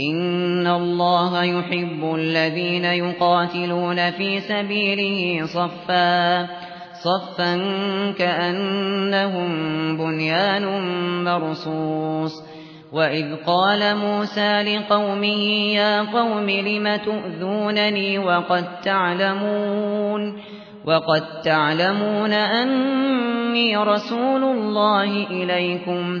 إن الله يحب الذين يقاتلون في سبيله صفا صفا كأنهم بنيان مرصوص وإذ قال موسى لقومه يا قوم لم تؤذونني وقد تعلمون وقد تعلمون أني رسول الله إليكم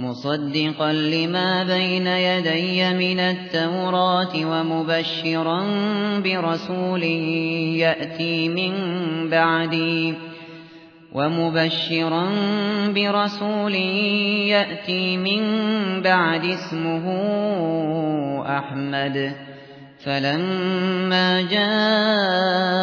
مصدقا لما بين يدي من التوراة ومبشرا برسول يأتي من بعدي ومبشرا برسول يأتي من بعد اسمه أحمد. فلما جاءهم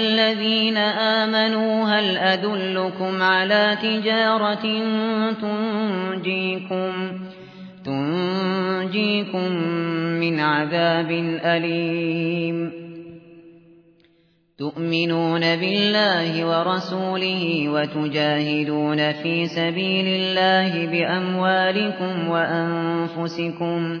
الذين آمنوا هل أدلكم على تجارة تنجيكم تنجيكم من عذاب أليم تؤمنون بالله ورسوله وتجاهدون في سبيل الله بأموالكم وأنفسكم